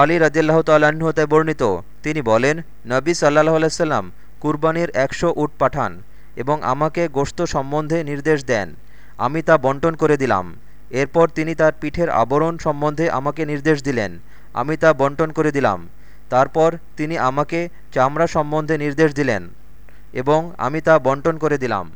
আলী রাজিল্লাহ তাল্লাহতে বর্ণিত। তিনি বলেন, নবী সাল্লাহ আলাইসাল্লাম কুরবানির একশো উট পাঠান এবং আমাকে গোস্ত সম্বন্ধে নির্দেশ দেন। আমি তা বন্টন করে দিলাম। এরপর তিনি তার পিঠের আবরণ সম্বন্ধে আমাকে নির্দেশ দিলেন। আমি তা বন্টন করে দিলাম। তারপর তিনি আমাকে চামড়া সম্বন্ধে নির্দেশ দিলেন এবং আমি তা বন্টন করে দিলাম।